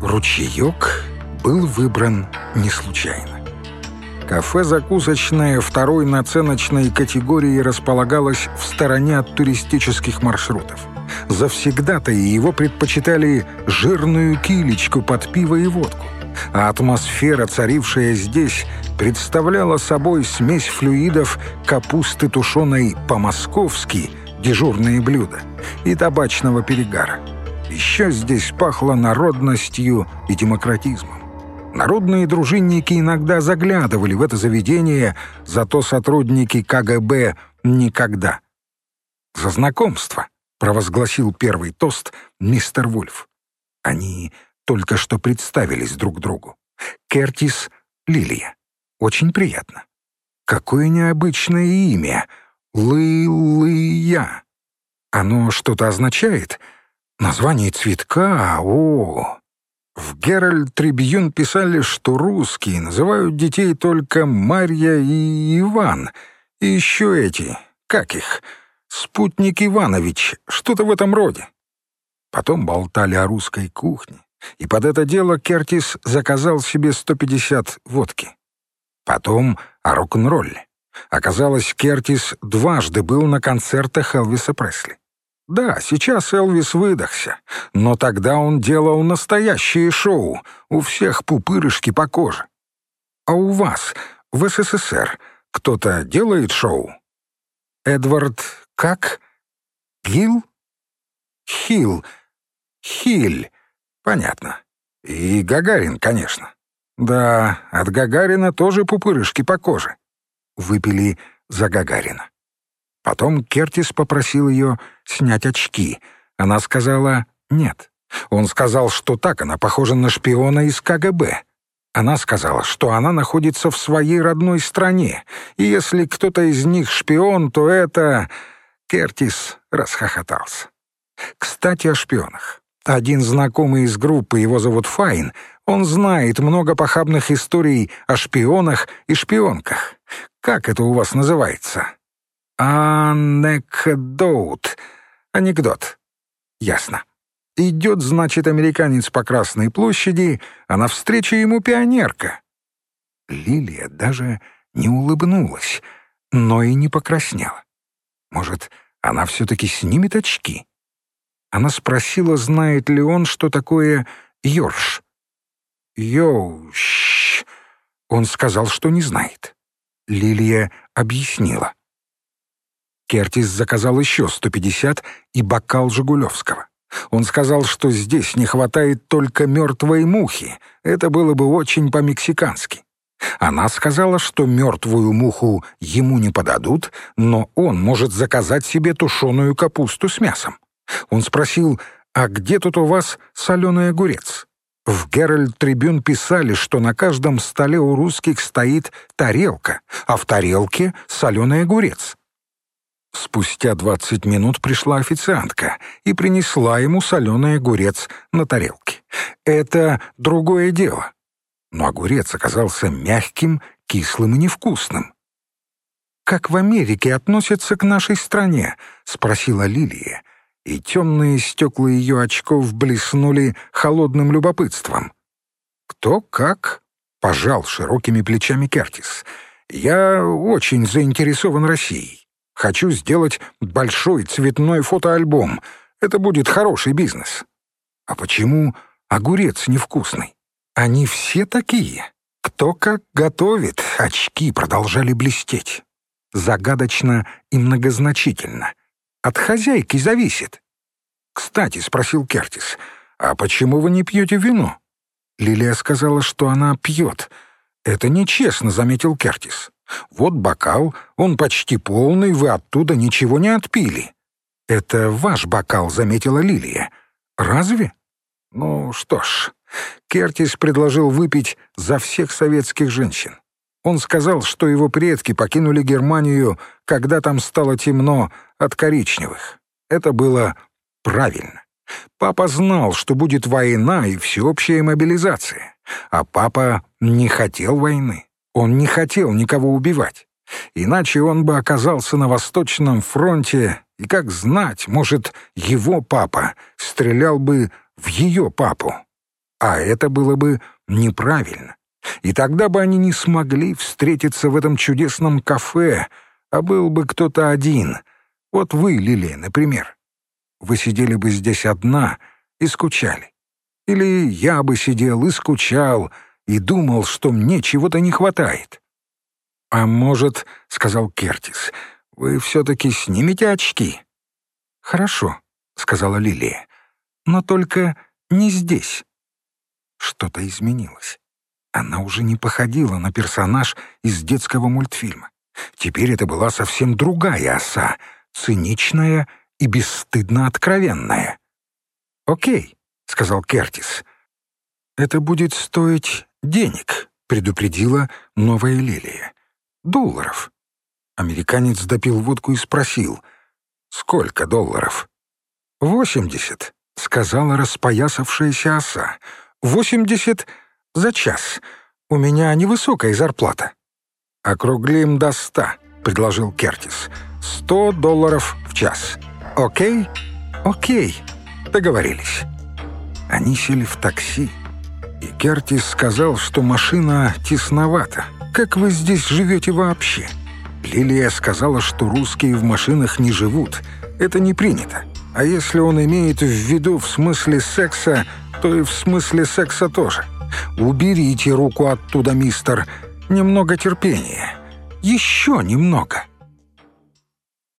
Ручеек был выбран не случайно. Кафе-закусочное второй наценочной категории располагалось в стороне от туристических маршрутов. Завсегда-то его предпочитали жирную килечку под пиво и водку. А атмосфера, царившая здесь, представляла собой смесь флюидов капусты тушеной по-московски, дежурные блюда, и табачного перегара. Еще здесь пахло народностью и демократизмом. Народные дружинники иногда заглядывали в это заведение, зато сотрудники КГБ никогда. «За знакомство!» — провозгласил первый тост мистер Вульф. Они только что представились друг другу. Кертис Лилия. Очень приятно. Какое необычное имя. Лылыя. Оно что-то означает? Название цветка? О, в Геральт Трибьюн писали, что русские называют детей только Марья и Иван. И еще эти, как их, спутник Иванович, что-то в этом роде. Потом болтали о русской кухне, и под это дело Кертис заказал себе 150 водки. Потом о рок-н-ролле. Оказалось, Кертис дважды был на концертах Элвиса Пресли. Да, сейчас Элвис выдохся, но тогда он делал настоящее шоу, у всех пупырышки по коже. А у вас, в СССР, кто-то делает шоу? Эдвард как? Гил? Хилл. Хиль. Понятно. И Гагарин, конечно. Да, от Гагарина тоже пупырышки по коже. Выпили за Гагарина. Потом Кертис попросил ее снять очки. Она сказала «нет». Он сказал, что так она похожа на шпиона из КГБ. Она сказала, что она находится в своей родной стране, и если кто-то из них шпион, то это... Кертис расхохотался. Кстати, о шпионах. Один знакомый из группы, его зовут Файн, он знает много похабных историй о шпионах и шпионках. Как это у вас называется? Анекдот. Анекдот. Ясно. Идет, значит, американец по Красной площади, а навстречу ему пионерка. Лилия даже не улыбнулась, но и не покраснела. Может, она все-таки снимет очки? Она спросила, знает ли он, что такое ёрш. «Йоущ». Он сказал, что не знает. Лилия объяснила. Кертис заказал еще 150 и бокал Жигулевского. Он сказал, что здесь не хватает только мертвой мухи. Это было бы очень по-мексикански. Она сказала, что мертвую муху ему не подадут, но он может заказать себе тушеную капусту с мясом. Он спросил, а где тут у вас соленый огурец? В Геральт Трибюн писали, что на каждом столе у русских стоит тарелка, а в тарелке соленый огурец. Спустя двадцать минут пришла официантка и принесла ему соленый огурец на тарелке. Это другое дело. Но огурец оказался мягким, кислым и невкусным. «Как в Америке относятся к нашей стране?» — спросила Лилия, и темные стекла ее очков блеснули холодным любопытством. «Кто как?» — пожал широкими плечами Кертис. «Я очень заинтересован Россией. Хочу сделать большой цветной фотоальбом. Это будет хороший бизнес. А почему огурец невкусный? Они все такие. Кто как готовит, очки продолжали блестеть. Загадочно и многозначительно. От хозяйки зависит. «Кстати», — спросил Кертис, — «а почему вы не пьете вино?» Лилия сказала, что она пьет. «Это нечестно», — заметил Кертис. Вот бокал, он почти полный, вы оттуда ничего не отпили. Это ваш бокал, заметила Лилия. Разве? Ну что ж, Кертис предложил выпить за всех советских женщин. Он сказал, что его предки покинули Германию, когда там стало темно от коричневых. Это было правильно. Папа знал, что будет война и всеобщая мобилизация, а папа не хотел войны. Он не хотел никого убивать. Иначе он бы оказался на Восточном фронте, и, как знать, может, его папа стрелял бы в ее папу. А это было бы неправильно. И тогда бы они не смогли встретиться в этом чудесном кафе, а был бы кто-то один. Вот вы, Лилия, например. Вы сидели бы здесь одна и скучали. Или я бы сидел и скучал, и думал, что мне чего-то не хватает. «А может, — сказал Кертис, — вы все-таки снимете очки?» «Хорошо», — сказала Лилия, — «но только не здесь». Что-то изменилось. Она уже не походила на персонаж из детского мультфильма. Теперь это была совсем другая оса, циничная и бесстыдно откровенная. «Окей», — сказал Кертис. «Это будет стоить денег», — предупредила новая Лилия. «Долларов». Американец допил водку и спросил. «Сколько долларов?» «Восемьдесят», — сказала распоясавшаяся оса. «Восемьдесят за час. У меня невысокая зарплата». «Округлим до ста», — предложил Кертис. «Сто долларов в час. Окей?» «Окей. Договорились». Они сели в такси, Кертис сказал, что машина тесновата. «Как вы здесь живете вообще?» Лилия сказала, что русские в машинах не живут. Это не принято. А если он имеет в виду в смысле секса, то и в смысле секса тоже. Уберите руку оттуда, мистер. Немного терпения. Еще немного.